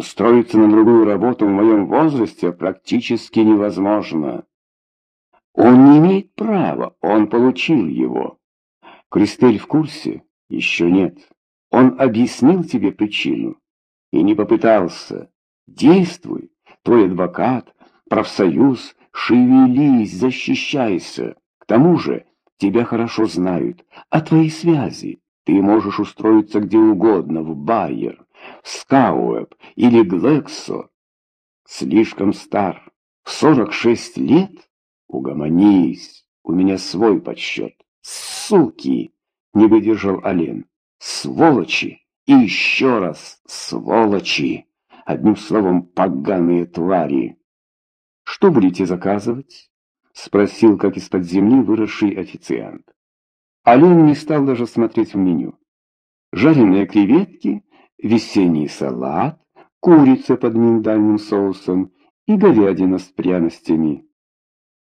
Устроиться на другую работу в моем возрасте практически невозможно. Он не имеет права, он получил его. Кристель в курсе? Еще нет. Он объяснил тебе причину и не попытался. Действуй, твой адвокат, профсоюз, шевелись, защищайся. К тому же тебя хорошо знают, а твои связи ты можешь устроиться где угодно, в Байер, Скауэб или Глексо. Слишком стар, в сорок шесть лет? Угомонись, у меня свой подсчет. Суки! Не выдержал Олен. Сволочи! И еще раз сволочи! Одним словом, поганые твари. Что будете заказывать? Спросил, как из-под земли выросший официант. Олен не стал даже смотреть в меню. Жареные креветки, весенний салат, курица под миндальным соусом и говядина с пряностями.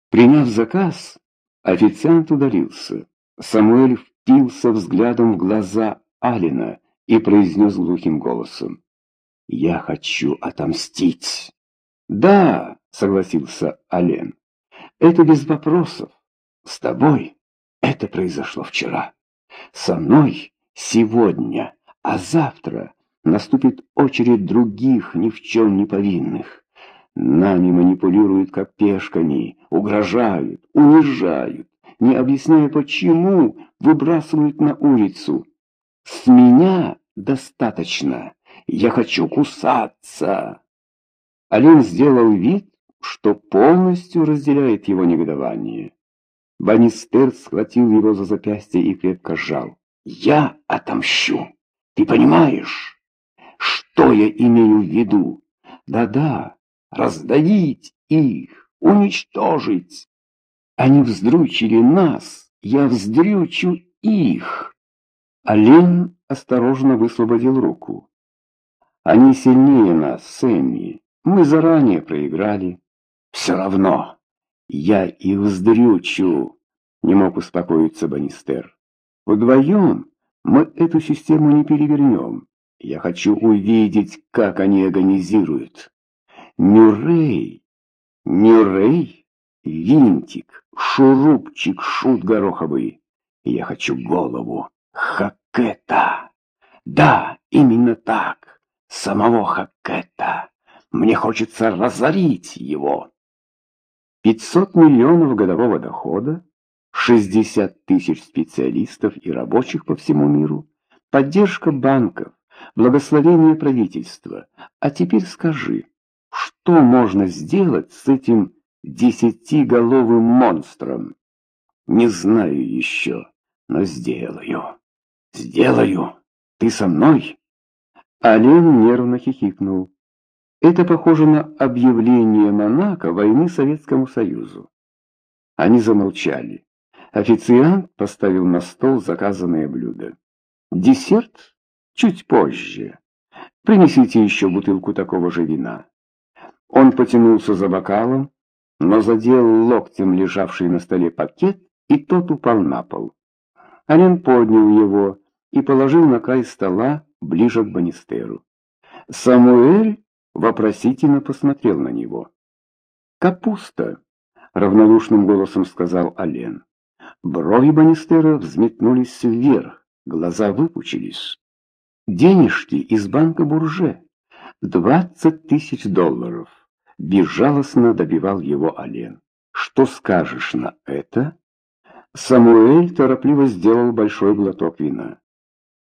Приняв заказ, официант удалился. Самуэль впился взглядом в глаза Алина и произнес глухим голосом. «Я хочу отомстить». «Да», — согласился Ален, — «это без вопросов. С тобой это произошло вчера. Со мной сегодня, а завтра наступит очередь других ни в чем не повинных. Нами манипулируют как пешками, угрожают, унижают, не объясняя почему, выбрасывают на улицу. С меня достаточно. Я хочу кусаться. Алин сделал вид, что полностью разделяет его негодование. Банистер схватил его за запястье и крепко сжал. «Я отомщу! Ты понимаешь, что я имею в виду? Да-да, раздавить их, уничтожить. Они вздрючили нас, я вздрючу их!» Олень осторожно высвободил руку. «Они сильнее нас, Сэмми. Мы заранее проиграли. Все равно я их вздрючу!» Не мог успокоиться Банистер. «Вдвоем мы эту систему не перевернем. Я хочу увидеть, как они организируют. Мюррей, Мюррей, винтик, шурупчик, шут гороховый. Я хочу голову. Хакета. Да, именно так. Самого Хакета. Мне хочется разорить его. 500 миллионов годового дохода, 60 тысяч специалистов и рабочих по всему миру, поддержка банков, благословение правительства. А теперь скажи, что можно сделать с этим десятиголовым монстром? Не знаю еще, но сделаю. Сделаю. Ты со мной? Олень нервно хихикнул. Это похоже на объявление Монако войны Советскому Союзу. Они замолчали. Официант поставил на стол заказанное блюдо. Десерт чуть позже. Принесите еще бутылку такого же вина. Он потянулся за бокалом, но задел локтем лежавший на столе пакет, и тот упал на пол. Ален поднял его и положил на край стола ближе к Банистеру. Самуэль вопросительно посмотрел на него. «Капуста!» — равнодушным голосом сказал Ален. Брови Банистера взметнулись вверх, глаза выпучились. «Денежки из банка Бурже. Двадцать тысяч долларов!» — безжалостно добивал его Ален. «Что скажешь на это?» Самуэль торопливо сделал большой глоток вина.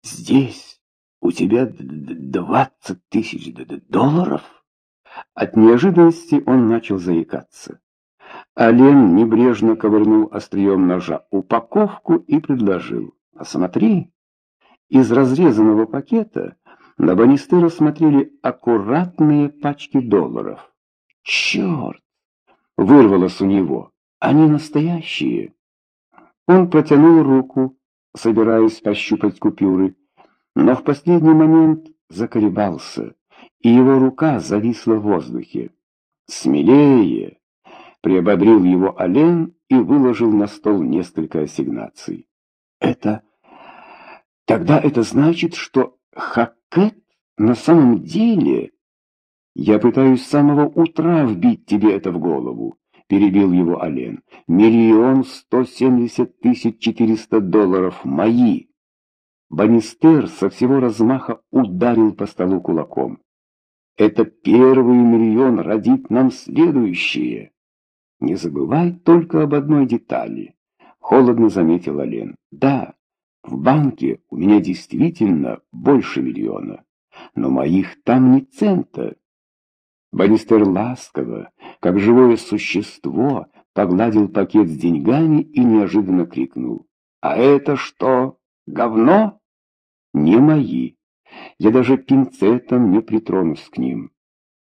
«Здесь у тебя двадцать тысяч долларов?» От неожиданности он начал заикаться. Олен небрежно ковырнул острием ножа упаковку и предложил. «Посмотри». Из разрезанного пакета на Банистера смотрели аккуратные пачки долларов. «Черт!» — вырвалось у него. «Они настоящие!» Он протянул руку, собираясь пощупать купюры, но в последний момент заколебался, и его рука зависла в воздухе. «Смелее!» — приободрил его Олен и выложил на стол несколько ассигнаций. «Это... Тогда это значит, что Хакет на самом деле «Я пытаюсь с самого утра вбить тебе это в голову», — перебил его Ален. «Миллион сто семьдесят тысяч четыреста долларов мои». Банистер со всего размаха ударил по столу кулаком. «Это первый миллион родит нам следующее». «Не забывай только об одной детали», — холодно заметил Ален. «Да, в банке у меня действительно больше миллиона, но моих там ни цента». Банистер ласково, как живое существо, погладил пакет с деньгами и неожиданно крикнул. «А это что, говно?» «Не мои. Я даже пинцетом не притронусь к ним».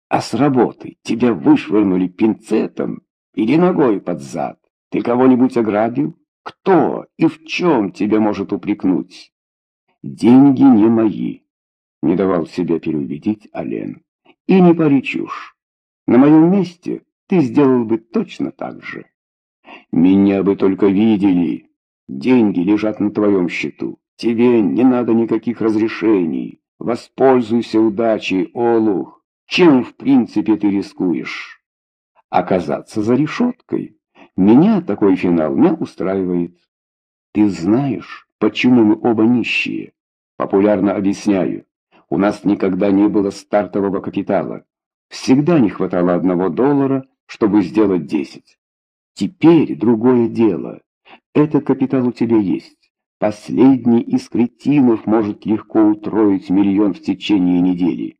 «А с работы тебя вышвырнули пинцетом или ногой под зад? Ты кого-нибудь ограбил? Кто и в чем тебя может упрекнуть?» «Деньги не мои», — не давал себя переубедить Ален. И не пари чушь. На моем месте ты сделал бы точно так же. Меня бы только видели. Деньги лежат на твоем счету. Тебе не надо никаких разрешений. Воспользуйся удачей, Олух. Чем, в принципе, ты рискуешь? Оказаться за решеткой. Меня такой финал не устраивает. Ты знаешь, почему мы оба нищие? Популярно объясняю. У нас никогда не было стартового капитала. Всегда не хватало одного доллара, чтобы сделать десять. Теперь другое дело. Этот капитал у тебя есть. Последний из кретинов может легко утроить миллион в течение недели.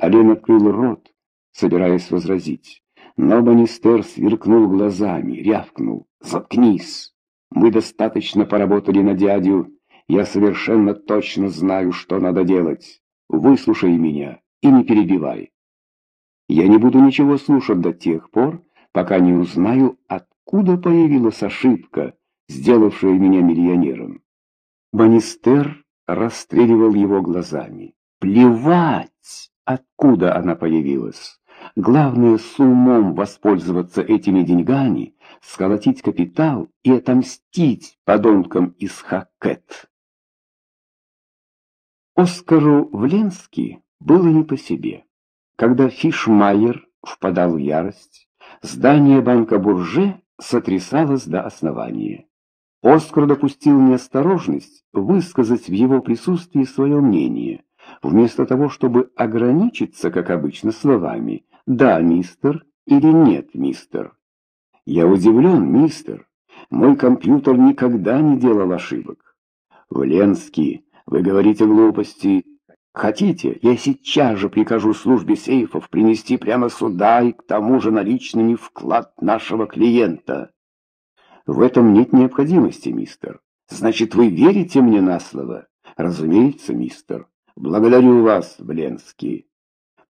Ален открыл рот, собираясь возразить. Но Банистер сверкнул глазами, рявкнул. «Заткнись! Мы достаточно поработали на дядю. Я совершенно точно знаю, что надо делать. Выслушай меня и не перебивай. Я не буду ничего слушать до тех пор, пока не узнаю, откуда появилась ошибка, сделавшая меня миллионером. Банистер расстреливал его глазами. Плевать, откуда она появилась. Главное, с умом воспользоваться этими деньгами, сколотить капитал и отомстить подонкам из Хакет. Оскару Вленски было не по себе. Когда Фишмайер впадал в ярость, здание банка Бурже сотрясалось до основания. Оскар допустил неосторожность высказать в его присутствии свое мнение, вместо того, чтобы ограничиться, как обычно, словами «да, мистер» или «нет, мистер». «Я удивлен, мистер. Мой компьютер никогда не делал ошибок». Вленский вы говорите глупости. Хотите, я сейчас же прикажу службе сейфов принести прямо сюда и к тому же наличными вклад нашего клиента. В этом нет необходимости, мистер. Значит, вы верите мне на слово? Разумеется, мистер. Благодарю вас, Бленский.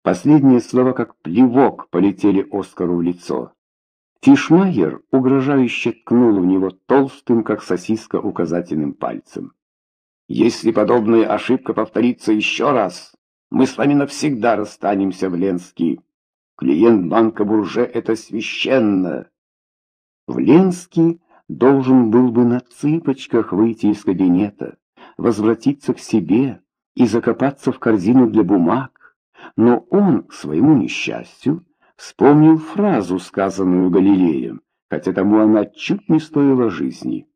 Последние слова, как плевок, полетели Оскару в лицо. Фишмайер угрожающе ткнул в него толстым, как сосиска, указательным пальцем. Если подобная ошибка повторится еще раз, мы с вами навсегда расстанемся, Вленский. Клиент банка Бурже — это священно. Вленский должен был бы на цыпочках выйти из кабинета, возвратиться к себе и закопаться в корзину для бумаг. Но он, к своему несчастью, вспомнил фразу, сказанную Галилеем, хотя тому она чуть не стоила жизни.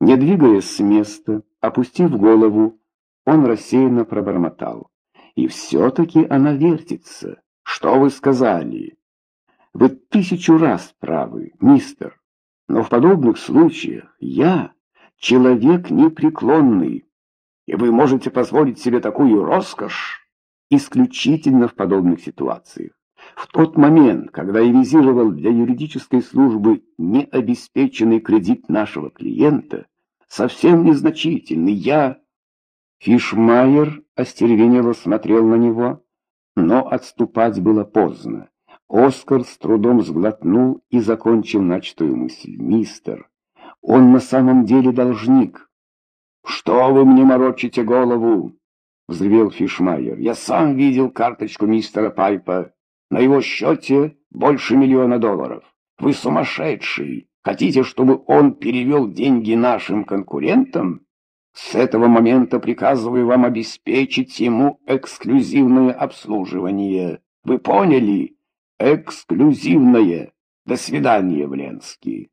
Не двигаясь с места, опустив голову, он рассеянно пробормотал. «И все-таки она вертится. Что вы сказали?» «Вы тысячу раз правы, мистер. Но в подобных случаях я человек непреклонный, и вы можете позволить себе такую роскошь исключительно в подобных ситуациях. В тот момент, когда я визировал для юридической службы необеспеченный кредит нашего клиента, совсем незначительный. Я...» Фишмайер остервенело смотрел на него, но отступать было поздно. Оскар с трудом сглотнул и закончил начатую мысль. «Мистер, он на самом деле должник». «Что вы мне морочите голову?» — взревел Фишмайер. «Я сам видел карточку мистера Пайпа. На его счете больше миллиона долларов. Вы сумасшедший!» Хотите, чтобы он перевел деньги нашим конкурентам? С этого момента приказываю вам обеспечить ему эксклюзивное обслуживание. Вы поняли? Эксклюзивное. До свидания, Вленский.